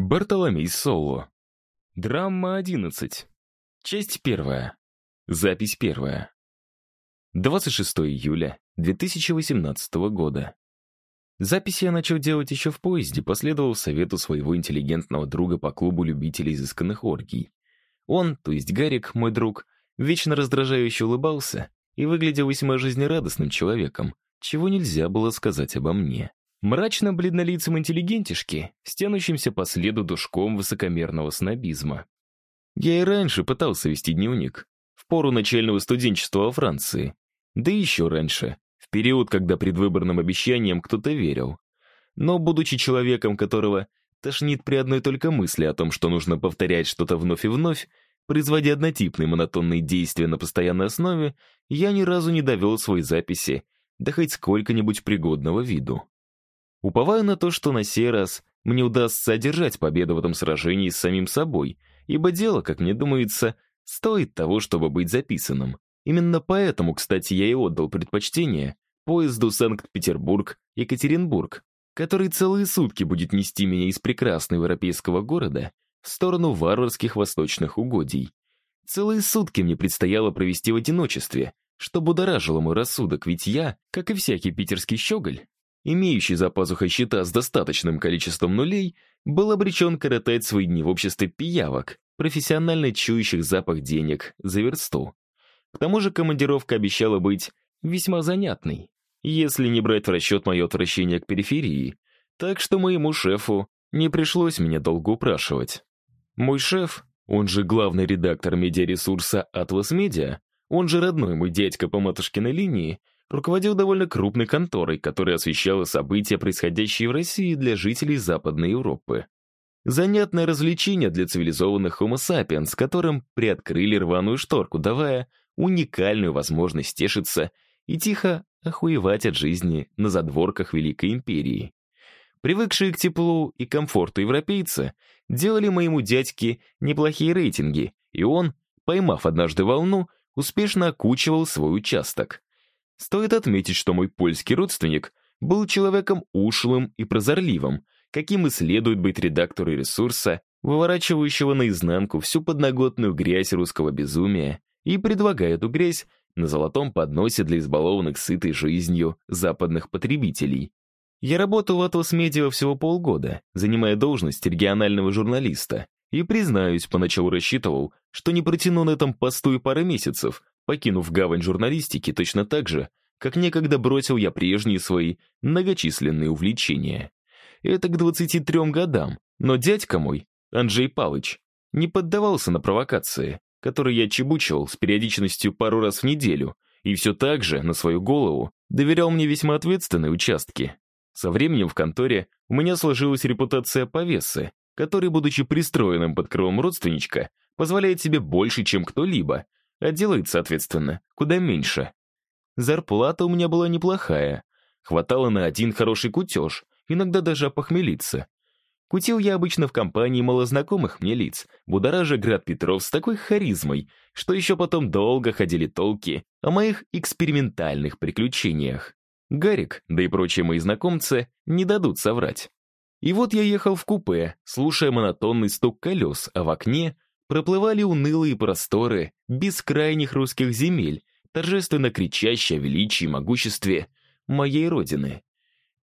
Бартоломей Соло. Драма 11. Часть первая. Запись первая. 26 июля 2018 года. Записи я начал делать еще в поезде, последовал совету своего интеллигентного друга по клубу любителей изысканных оргий. Он, то есть Гарик, мой друг, вечно раздражающе улыбался и выглядел весьма жизнерадостным человеком, чего нельзя было сказать обо мне. Мрачно-бледнолицем интеллигентишки, стянущимся по следу душком высокомерного снобизма. Я и раньше пытался вести дневник, в пору начального студенчества во Франции. Да еще раньше, в период, когда предвыборным обещаниям кто-то верил. Но, будучи человеком, которого тошнит при одной только мысли о том, что нужно повторять что-то вновь и вновь, производя однотипные монотонные действия на постоянной основе, я ни разу не довел свои записи до хоть сколько-нибудь пригодного виду. Уповаю на то, что на сей раз мне удастся одержать победу в этом сражении с самим собой, ибо дело, как мне думается, стоит того, чтобы быть записанным. Именно поэтому, кстати, я и отдал предпочтение поезду Санкт-Петербург-Екатеринбург, который целые сутки будет нести меня из прекрасного европейского города в сторону варварских восточных угодий. Целые сутки мне предстояло провести в одиночестве, что будоражило мой рассудок, ведь я, как и всякий питерский щеголь, имеющий за пазухой счета с достаточным количеством нулей, был обречен коротать свои дни в обществе пиявок, профессионально чующих запах денег за версту. К тому же командировка обещала быть весьма занятной, если не брать в расчет мое отвращение к периферии, так что моему шефу не пришлось меня долго упрашивать. Мой шеф, он же главный редактор медиаресурса «Атлас Медиа», он же родной мой дядька по матушкиной линии, руководил довольно крупной конторой, которая освещала события, происходящие в России для жителей Западной Европы. Занятное развлечение для цивилизованных Homo sapiens, которым приоткрыли рваную шторку, давая уникальную возможность тешиться и тихо охуевать от жизни на задворках Великой Империи. Привыкшие к теплу и комфорту европейцы делали моему дядьке неплохие рейтинги, и он, поймав однажды волну, успешно окучивал свой участок. Стоит отметить, что мой польский родственник был человеком ушлым и прозорливым, каким и следует быть редактору ресурса, выворачивающего наизнанку всю подноготную грязь русского безумия и предлагая эту грязь на золотом подносе для избалованных сытой жизнью западных потребителей. Я работал в Atlas Media всего полгода, занимая должность регионального журналиста, и, признаюсь, поначалу рассчитывал, что не протяну на этом посту и пары месяцев, покинув гавань журналистики точно так же, как некогда бросил я прежние свои многочисленные увлечения. Это к 23 годам, но дядька мой, Анджей Палыч, не поддавался на провокации, которые я чебучивал с периодичностью пару раз в неделю, и все так же, на свою голову, доверял мне весьма ответственные участки. Со временем в конторе у меня сложилась репутация повесы, который, будучи пристроенным под крылом родственничка, позволяет себе больше, чем кто-либо, а делает, соответственно, куда меньше. Зарплата у меня была неплохая. Хватало на один хороший кутеж, иногда даже опохмелиться. Кутил я обычно в компании малознакомых мне лиц, будоража Град Петров с такой харизмой, что еще потом долго ходили толки о моих экспериментальных приключениях. Гарик, да и прочие мои знакомцы, не дадут соврать. И вот я ехал в купе, слушая монотонный стук колес, а в окне проплывали унылые просторы бескрайних русских земель, торжественно кричащие о величии и могуществе моей родины.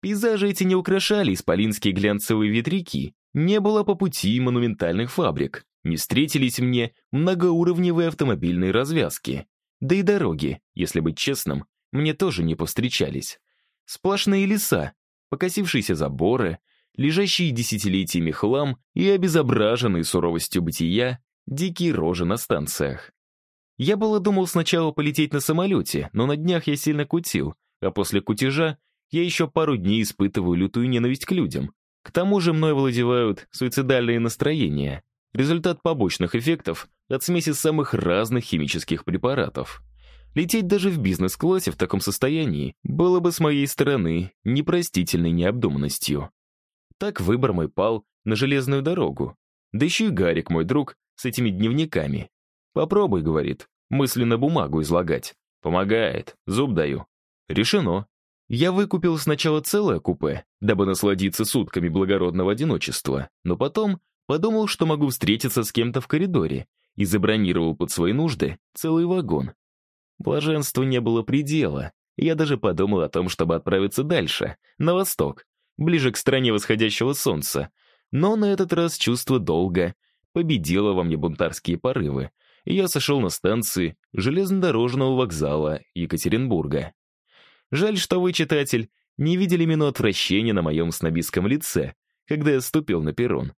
Пейзажи эти не украшали исполинские глянцевые ветряки, не было по пути монументальных фабрик, не встретились мне многоуровневые автомобильные развязки. Да и дороги, если быть честным, мне тоже не повстречались. Сплошные леса, покосившиеся заборы, лежащие десятилетиями хлам и обезображенные суровостью бытия дикие рожи на станциях. Я было думал сначала полететь на самолете, но на днях я сильно кутил, а после кутежа я еще пару дней испытываю лютую ненависть к людям. К тому же мной владевают суицидальные настроения, результат побочных эффектов от смеси самых разных химических препаратов. Лететь даже в бизнес-классе в таком состоянии было бы с моей стороны непростительной необдуманностью. Так выбор мой пал на железную дорогу. Да еще и Гарик, мой друг, с этими дневниками. «Попробуй», — говорит, — «мысленно бумагу излагать. Помогает, зуб даю». Решено. Я выкупил сначала целое купе, дабы насладиться сутками благородного одиночества, но потом подумал, что могу встретиться с кем-то в коридоре и забронировал под свои нужды целый вагон. Блаженству не было предела, я даже подумал о том, чтобы отправиться дальше, на восток, ближе к стране восходящего солнца, но на этот раз чувство долга победило во мне бунтарские порывы, и я сошел на станции железнодорожного вокзала Екатеринбурга. Жаль, что вы, читатель, не видели мину отвращения на моем снобистском лице, когда я ступил на перрон.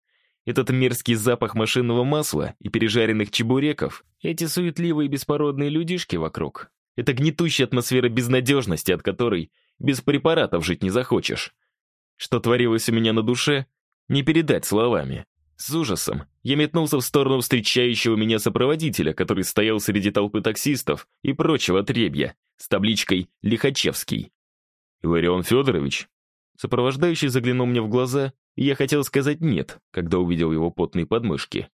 Этот мерзкий запах машинного масла и пережаренных чебуреков, эти суетливые беспородные людишки вокруг, это гнетущая атмосфера безнадежности, от которой без препаратов жить не захочешь. Что творилось у меня на душе, не передать словами. С ужасом я метнулся в сторону встречающего меня сопроводителя, который стоял среди толпы таксистов и прочего отребья, с табличкой «Лихачевский». «Иларион Федорович?» Сопровождающий заглянул мне в глаза, и я хотел сказать «нет», когда увидел его потные подмышки.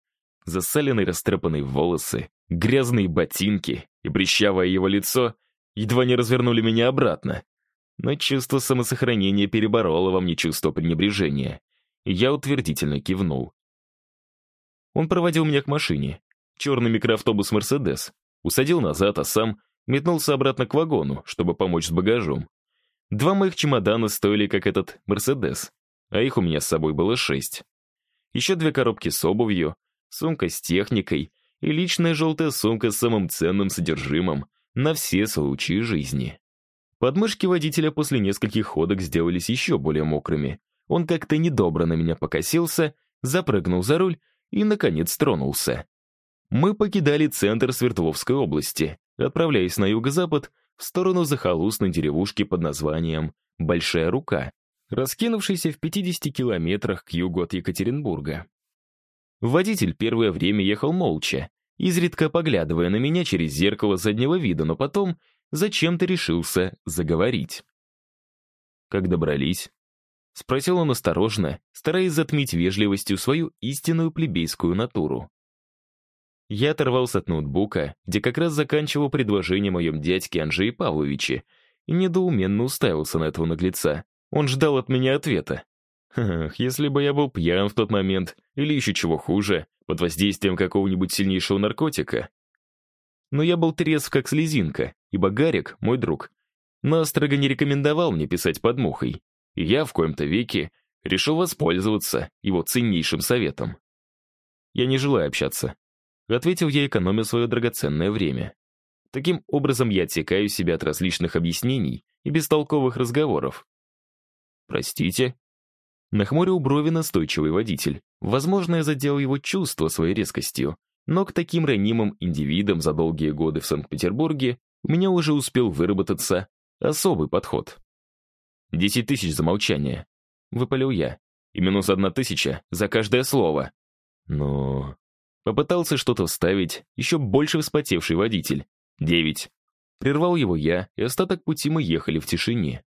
Засаленные растрепанные волосы, грязные ботинки и брещавое его лицо едва не развернули меня обратно. Но чувство самосохранения перебороло во мне чувство пренебрежения. Я утвердительно кивнул. Он проводил меня к машине. Черный микроавтобус «Мерседес». Усадил назад, а сам метнулся обратно к вагону, чтобы помочь с багажом. Два моих чемодана стоили, как этот «Мерседес», а их у меня с собой было шесть. Еще две коробки с обувью, сумка с техникой и личная желтая сумка с самым ценным содержимым на все случаи жизни. Подмышки водителя после нескольких ходок сделались еще более мокрыми. Он как-то недобро на меня покосился, запрыгнул за руль и, наконец, тронулся. Мы покидали центр Свердловской области, отправляясь на юго-запад в сторону захолустной деревушки под названием Большая Рука, раскинувшейся в 50 километрах к югу от Екатеринбурга. Водитель первое время ехал молча, изредка поглядывая на меня через зеркало заднего вида, но потом зачем-то решился заговорить. Как добрались? Спросил он осторожно, стараясь затмить вежливостью свою истинную плебейскую натуру. Я оторвался от ноутбука, где как раз заканчивал предложение моем дядьке Анжее Павловиче, и недоуменно уставился на этого наглеца. Он ждал от меня ответа. Ах, если бы я был пьян в тот момент, или еще чего хуже, под воздействием какого-нибудь сильнейшего наркотика. Но я был трезв как слезинка, ибо Гарик, мой друг, настрого не рекомендовал мне писать под мухой и я в коем-то веке решил воспользоваться его ценнейшим советом. «Я не желаю общаться», — ответил я, экономя свое драгоценное время. Таким образом, я отсекаю себя от различных объяснений и бестолковых разговоров. «Простите?» Нахмурил брови настойчивый водитель. Возможно, я задел его чувство своей резкостью, но к таким ранимым индивидам за долгие годы в Санкт-Петербурге у меня уже успел выработаться особый подход. Десять тысяч за молчание. Выпалил я. И минус одна тысяча за каждое слово. Но... Попытался что-то вставить, еще больше вспотевший водитель. Девять. Прервал его я, и остаток пути мы ехали в тишине.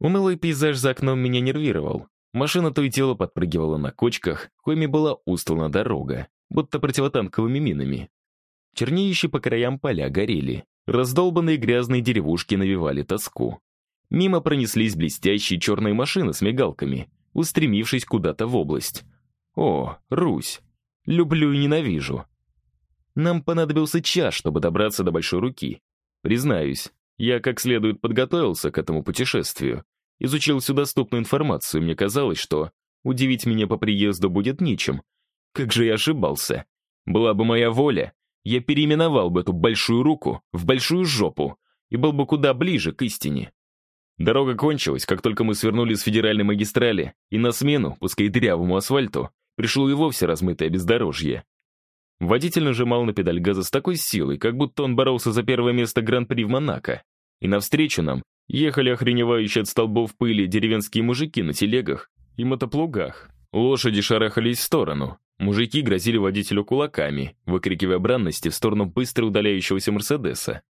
Унылый пейзаж за окном меня нервировал. Машина то и дело подпрыгивала на кочках, коими была устлана дорога, будто противотанковыми минами. Чернеющие по краям поля горели. Раздолбанные грязные деревушки навевали тоску. Мимо пронеслись блестящие черные машины с мигалками, устремившись куда-то в область. О, Русь! Люблю и ненавижу. Нам понадобился час, чтобы добраться до Большой Руки. Признаюсь, я как следует подготовился к этому путешествию. Изучил всю доступную информацию, мне казалось, что удивить меня по приезду будет нечем. Как же я ошибался. Была бы моя воля, я переименовал бы эту большую руку в большую жопу и был бы куда ближе к истине. Дорога кончилась, как только мы свернули с федеральной магистрали, и на смену, пускай дырявому асфальту, пришло и вовсе размытое бездорожье. Водитель нажимал на педаль газа с такой силой, как будто он боролся за первое место Гран-при в Монако. И навстречу нам ехали охреневающие от столбов пыли деревенские мужики на телегах и мотоплугах. Лошади шарахались в сторону. Мужики грозили водителю кулаками, выкрикивая бранности в сторону быстро удаляющегося Мерседеса.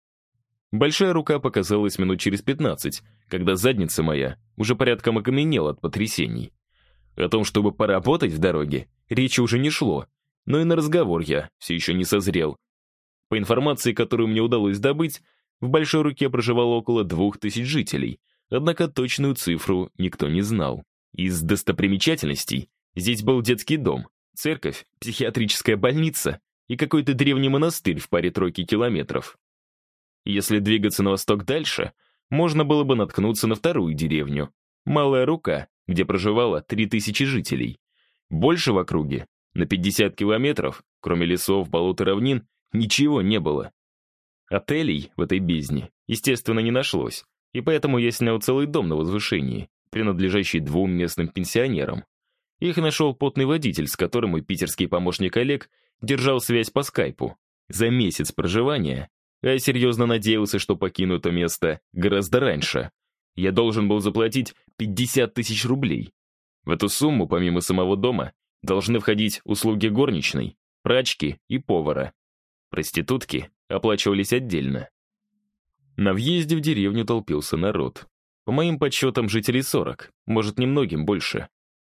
Большая рука показалась минут через пятнадцать, когда задница моя уже порядком окаменела от потрясений. О том, чтобы поработать в дороге, речи уже не шло, но и на разговор я все еще не созрел. По информации, которую мне удалось добыть, в Большой Руке проживало около двух тысяч жителей, однако точную цифру никто не знал. Из достопримечательностей здесь был детский дом, церковь, психиатрическая больница и какой-то древний монастырь в паре тройки километров. Если двигаться на восток дальше, можно было бы наткнуться на вторую деревню, Малая Рука, где проживало 3000 жителей. Больше в округе, на 50 километров, кроме лесов, болот и равнин, ничего не было. Отелей в этой бездне, естественно, не нашлось, и поэтому я снял целый дом на возвышении, принадлежащий двум местным пенсионерам. Их нашел потный водитель, с которым мой питерский помощник Олег держал связь по скайпу. За месяц проживания я серьезно надеялся, что покину это место гораздо раньше. Я должен был заплатить 50 тысяч рублей. В эту сумму, помимо самого дома, должны входить услуги горничной, прачки и повара. Проститутки оплачивались отдельно. На въезде в деревню толпился народ. По моим подсчетам, жителей 40, может, немногим больше.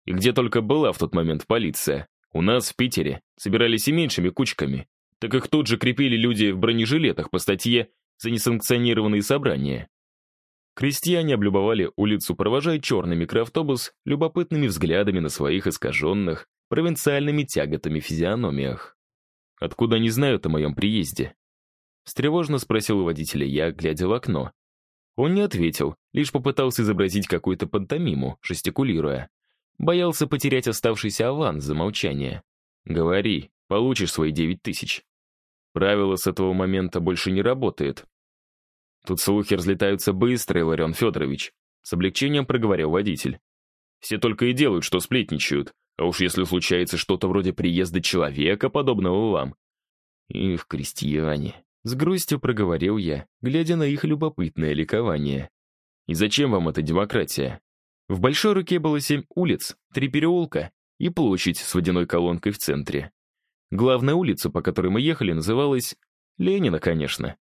И где только была в тот момент полиция. У нас в Питере собирались и меньшими кучками, так их тут же крепили люди в бронежилетах по статье за несанкционированные собрания. Крестьяне облюбовали улицу, провожая черный микроавтобус любопытными взглядами на своих искаженных, провинциальными тяготами физиономиях. «Откуда они знают о моем приезде?» Встревожно спросил у водителя я, глядя в окно. Он не ответил, лишь попытался изобразить какую-то пантомиму, жестикулируя. Боялся потерять оставшийся аванс за молчание. «Говори, получишь свои девять тысяч». Правило с этого момента больше не работает. Тут слухи разлетаются быстро, Иларион Федорович. С облегчением проговорил водитель. Все только и делают, что сплетничают. А уж если случается что-то вроде приезда человека, подобного вам. Их крестьяне. С грустью проговорил я, глядя на их любопытное ликование. И зачем вам эта демократия? В большой руке было семь улиц, три переулка и площадь с водяной колонкой в центре. Главная улица, по которой мы ехали, называлась Ленина, конечно.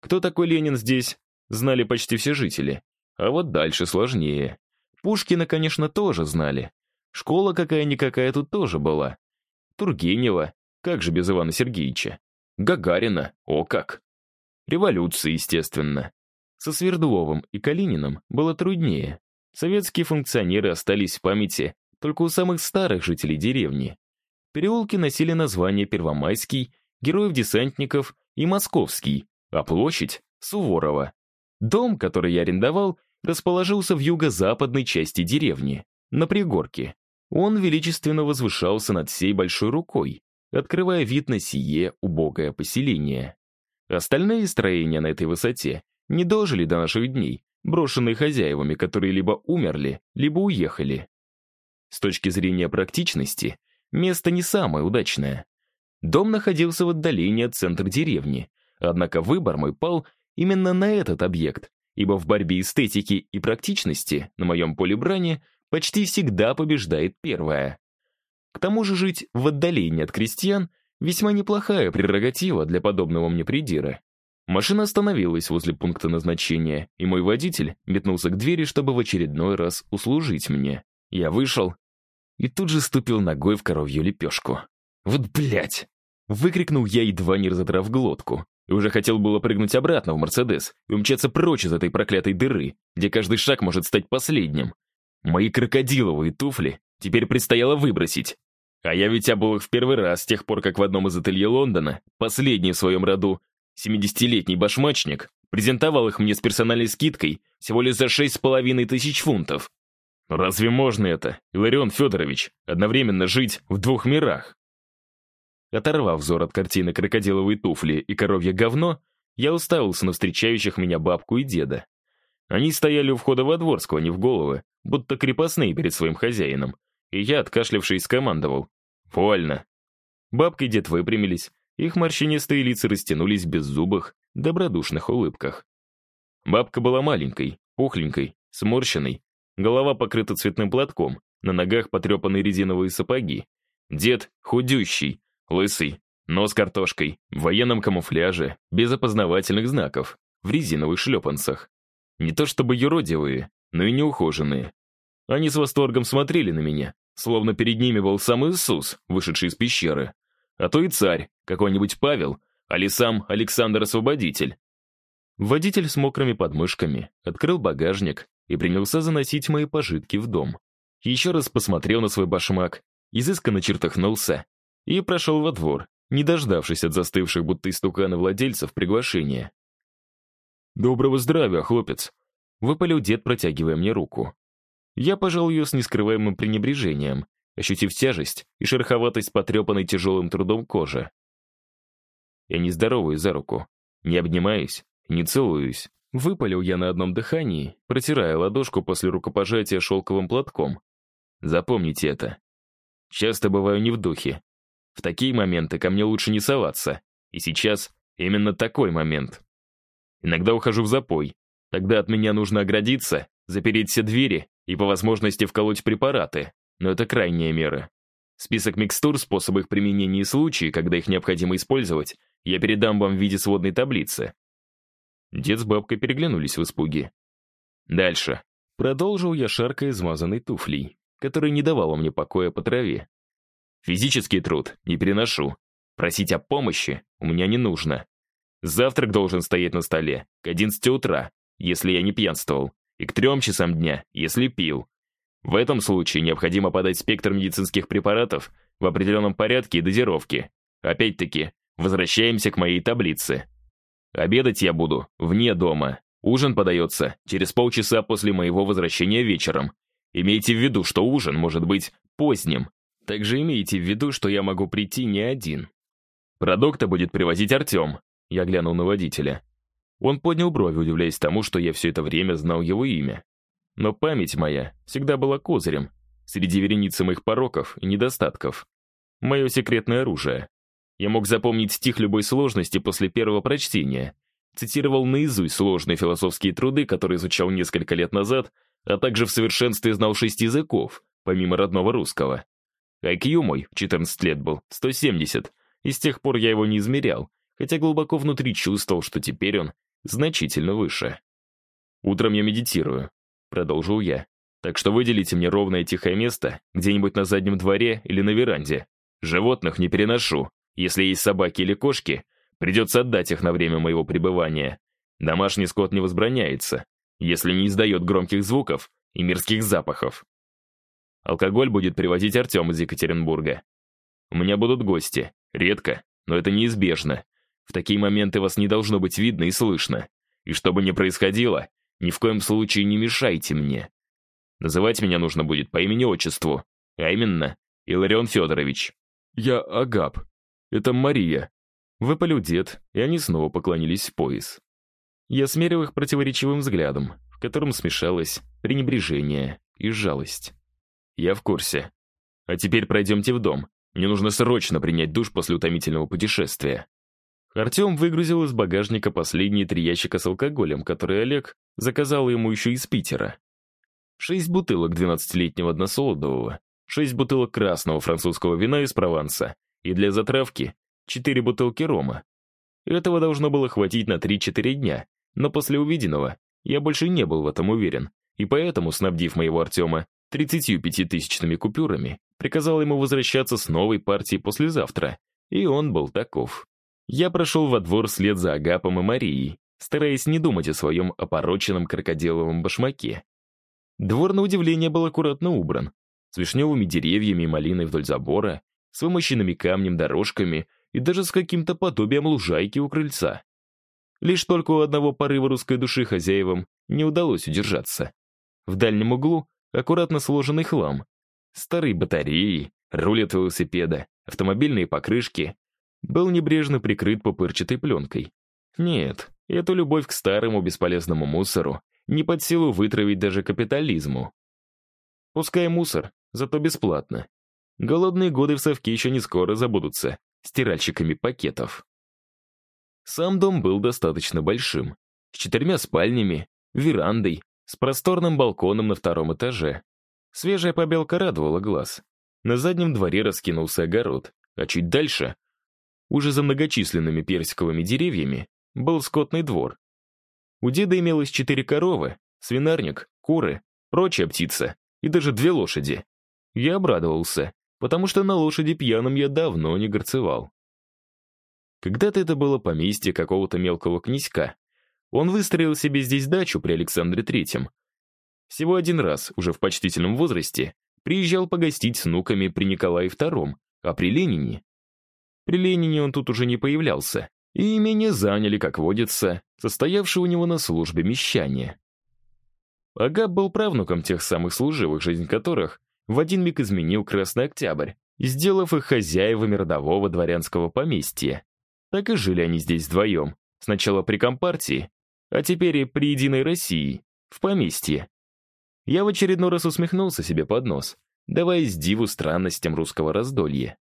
Кто такой Ленин здесь, знали почти все жители. А вот дальше сложнее. Пушкина, конечно, тоже знали. Школа какая-никакая тут тоже была. Тургенева, как же без Ивана Сергеевича. Гагарина, о как. Революция, естественно. Со Свердловым и Калининым было труднее. Советские функционеры остались в памяти только у самых старых жителей деревни. Переулки носили названия Первомайский, Героев-десантников и Московский, а площадь — Суворова. Дом, который я арендовал, расположился в юго-западной части деревни, на пригорке. Он величественно возвышался над всей большой рукой, открывая вид на сие убогое поселение. Остальные строения на этой высоте не дожили до наших дней, брошенные хозяевами, которые либо умерли, либо уехали. С точки зрения практичности, место не самое удачное. Дом находился в отдалении от центра деревни, однако выбор мой пал именно на этот объект, ибо в борьбе эстетики и практичности на моем поле брани почти всегда побеждает первое. К тому же жить в отдалении от крестьян весьма неплохая прерогатива для подобного мне придира. Машина остановилась возле пункта назначения, и мой водитель метнулся к двери, чтобы в очередной раз услужить мне. Я вышел и тут же ступил ногой в коровью лепешку. «Вот блядь!» Выкрикнул я, едва не разодрав глотку. И уже хотел было прыгнуть обратно в Мерседес и умчаться прочь из этой проклятой дыры, где каждый шаг может стать последним. Мои крокодиловые туфли теперь предстояло выбросить. А я ведь обул их в первый раз с тех пор, как в одном из ателье Лондона, последний в своем роду, 70-летний башмачник, презентовал их мне с персональной скидкой всего лишь за шесть с половиной тысяч фунтов. Разве можно это, Иларион Федорович, одновременно жить в двух мирах? Оторвав взор от картины крокодиловые туфли и коровье говно, я уставился на встречающих меня бабку и деда. Они стояли у входа во двор, склонив головы, будто крепостные перед своим хозяином, и я, откашлявшись, скомандовал. «Вольно!» Бабка и дед выпрямились, их морщинистые лица растянулись в беззубых, добродушных улыбках. Бабка была маленькой, пухленькой, сморщенной, голова покрыта цветным платком, на ногах потрепанные резиновые сапоги. Дед худющий, лысый, нос картошкой, в военном камуфляже, без опознавательных знаков, в резиновых шлепанцах. Не то чтобы юродивые, но и неухоженные. Они с восторгом смотрели на меня, словно перед ними был сам Иисус, вышедший из пещеры. А то и царь, какой-нибудь Павел, али сам Александр Освободитель. Водитель с мокрыми подмышками открыл багажник и принялся заносить мои пожитки в дом. Еще раз посмотрел на свой башмак, изысканно чертыхнулся и прошел во двор, не дождавшись от застывших будто истуканы владельцев приглашения. «Доброго здравия, хлопец!» — выпалил дед, протягивая мне руку. Я пожал ее с нескрываемым пренебрежением, ощутив тяжесть и шероховатость потрепанной тяжелым трудом кожи. Я не здороваюсь за руку, не обнимаюсь, не целуюсь. Выпалил я на одном дыхании, протирая ладошку после рукопожатия шелковым платком. Запомните это. Часто бываю не в духе. В такие моменты ко мне лучше не соваться. И сейчас именно такой момент. Иногда ухожу в запой. Тогда от меня нужно оградиться, запереть все двери и по возможности вколоть препараты. Но это крайняя мера. Список микстур, способы их применения и случаи, когда их необходимо использовать, я передам вам в виде сводной таблицы. Дед с бабкой переглянулись в испуге. Дальше. Продолжил я шаркой измазанной туфлей, которая не давала мне покоя по траве. Физический труд не переношу. Просить о помощи у меня не нужно. Завтрак должен стоять на столе к 11 утра, если я не пьянствовал, и к 3 часам дня, если пил. В этом случае необходимо подать спектр медицинских препаратов в определенном порядке и дозировке. Опять-таки, возвращаемся к моей таблице. Обедать я буду вне дома. Ужин подается через полчаса после моего возвращения вечером. Имейте в виду, что ужин может быть поздним. Также имейте в виду, что я могу прийти не один. Продукты будет привозить Артем. Я глянул на водителя. Он поднял брови, удивляясь тому, что я все это время знал его имя. Но память моя всегда была козырем среди вереницы моих пороков и недостатков. Мое секретное оружие. Я мог запомнить стих любой сложности после первого прочтения. Цитировал наизусть сложные философские труды, которые изучал несколько лет назад, а также в совершенстве знал шесть языков, помимо родного русского. IQ мой в 14 лет был 170, и с тех пор я его не измерял, хотя глубоко внутри чувствовал, что теперь он значительно выше. «Утром я медитирую», — продолжил я. «Так что выделите мне ровное тихое место где-нибудь на заднем дворе или на веранде. Животных не переношу, если есть собаки или кошки, придется отдать их на время моего пребывания. Домашний скот не возбраняется, если не издает громких звуков и мирских запахов. Алкоголь будет привозить Артем из Екатеринбурга. У меня будут гости. Редко, но это неизбежно. В такие моменты вас не должно быть видно и слышно. И что бы ни происходило, ни в коем случае не мешайте мне. Называть меня нужно будет по имени-отчеству, а именно Иларион Федорович. Я Агап, это Мария!» Выпалил дед, и они снова поклонились в пояс. Я смерил их противоречивым взглядом, в котором смешалось пренебрежение и жалость. «Я в курсе. А теперь пройдемте в дом. Мне нужно срочно принять душ после утомительного путешествия». Артем выгрузил из багажника последние три ящика с алкоголем, которые Олег заказал ему еще из Питера. Шесть бутылок 12-летнего односолодового, шесть бутылок красного французского вина из Прованса и для затравки четыре бутылки рома. Этого должно было хватить на 3-4 дня, но после увиденного я больше не был в этом уверен, и поэтому, снабдив моего Артема 35-тысячными купюрами, приказал ему возвращаться с новой партией послезавтра, и он был таков. Я прошел во двор вслед за Агапом и Марией, стараясь не думать о своем опороченном крокодиловом башмаке. Двор, на удивление, был аккуратно убран, с вишневыми деревьями и малиной вдоль забора, с вымощенными камнем дорожками и даже с каким-то подобием лужайки у крыльца. Лишь только у одного порыва русской души хозяевам не удалось удержаться. В дальнем углу аккуратно сложенный хлам. Старые батареи, руль от велосипеда, автомобильные покрышки. Был небрежно прикрыт пупырчатой пленкой. Нет, эту любовь к старому бесполезному мусору не под силу вытравить даже капитализму. Пускай мусор, зато бесплатно. Голодные годы в совке еще не скоро забудутся стиральщиками пакетов. Сам дом был достаточно большим, с четырьмя спальнями, верандой, с просторным балконом на втором этаже. Свежая побелка радовала глаз. На заднем дворе раскинулся огород, а чуть дальше, уже за многочисленными персиковыми деревьями, был скотный двор. У деда имелось четыре коровы, свинарник, куры, прочая птица и даже две лошади. Я обрадовался потому что на лошади пьяным я давно не горцевал. Когда-то это было поместье какого-то мелкого князька. Он выстроил себе здесь дачу при Александре Третьем. Всего один раз, уже в почтительном возрасте, приезжал погостить с внуками при Николае II, а при Ленине... При Ленине он тут уже не появлялся, и имение заняли, как водится, состоявшие у него на службе мещане. Агап был правнуком тех самых служивых, жизнь которых в один миг изменил Красный Октябрь, сделав их хозяевами родового дворянского поместья. Так и жили они здесь вдвоем, сначала при Компартии, а теперь и при Единой России, в поместье. Я в очередной раз усмехнулся себе под нос, давая диву странностям русского раздолья.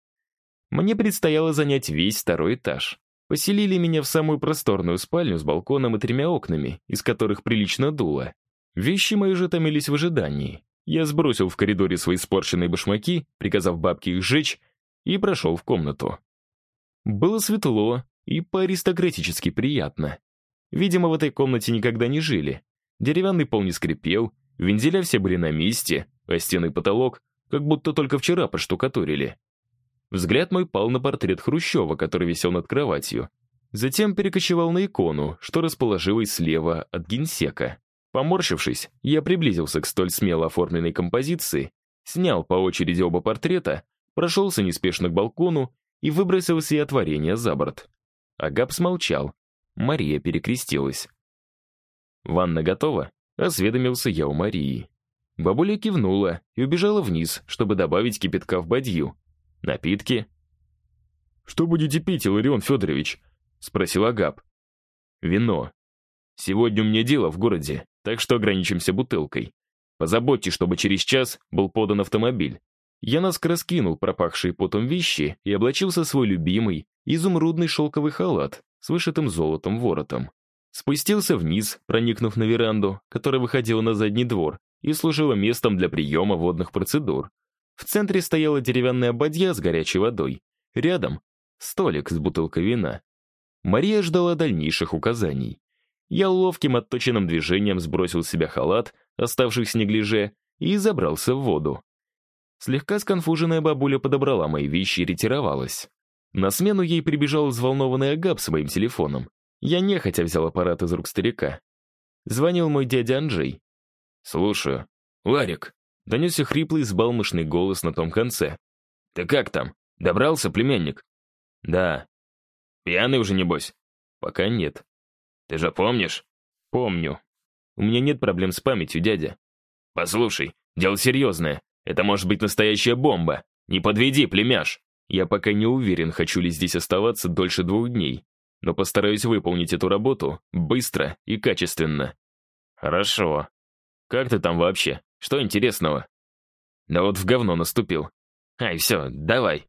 Мне предстояло занять весь второй этаж. Поселили меня в самую просторную спальню с балконом и тремя окнами, из которых прилично дуло. Вещи мои же томились в ожидании. Я сбросил в коридоре свои спорченные башмаки, приказав бабке их сжечь, и прошел в комнату. Было светло и по-аристократически приятно. Видимо, в этой комнате никогда не жили. Деревянный пол не скрипел, вензеля все были на месте, а стены и потолок как будто только вчера поштукатурили. Взгляд мой пал на портрет Хрущева, который висел над кроватью. Затем перекочевал на икону, что расположилась слева от генсека. Поморщившись, я приблизился к столь смело оформленной композиции, снял по очереди оба портрета, прошелся неспешно к балкону и выбросил сие творение за борт. Агап смолчал. Мария перекрестилась. «Ванна готова?» — осведомился я у Марии. Бабуля кивнула и убежала вниз, чтобы добавить кипятка в бадью. Напитки. «Что будете пить, Иларион Федорович?» — спросил Агап. «Вино. Сегодня у меня дело в городе, так что ограничимся бутылкой. Позаботьтесь, чтобы через час был подан автомобиль». Я наскоро скинул пропахшие потом вещи и облачился в свой любимый, изумрудный шелковый халат с вышитым золотом воротом. Спустился вниз, проникнув на веранду, которая выходила на задний двор и служила местом для приема водных процедур. В центре стояла деревянная бадья с горячей водой. Рядом — столик с бутылкой вина. Мария ждала дальнейших указаний. Я ловким отточенным движением сбросил с себя халат, оставшись в неглиже, и забрался в воду. Слегка сконфуженная бабуля подобрала мои вещи и ретировалась. На смену ей прибежал взволнованный Агап с моим телефоном. Я нехотя взял аппарат из рук старика. Звонил мой дядя Анджей. «Слушаю. Ларик», — донесся хриплый, сбалмошный голос на том конце. «Ты как там? Добрался, племянник?» «Да». «Пьяный уже, небось?» «Пока нет». Ты же помнишь?» «Помню. У меня нет проблем с памятью, дядя». «Послушай, дело серьезное. Это может быть настоящая бомба. Не подведи, племяш!» Я пока не уверен, хочу ли здесь оставаться дольше двух дней, но постараюсь выполнить эту работу быстро и качественно. Хорошо. Как ты там вообще? Что интересного? Да вот в говно наступил. Ай, все, давай.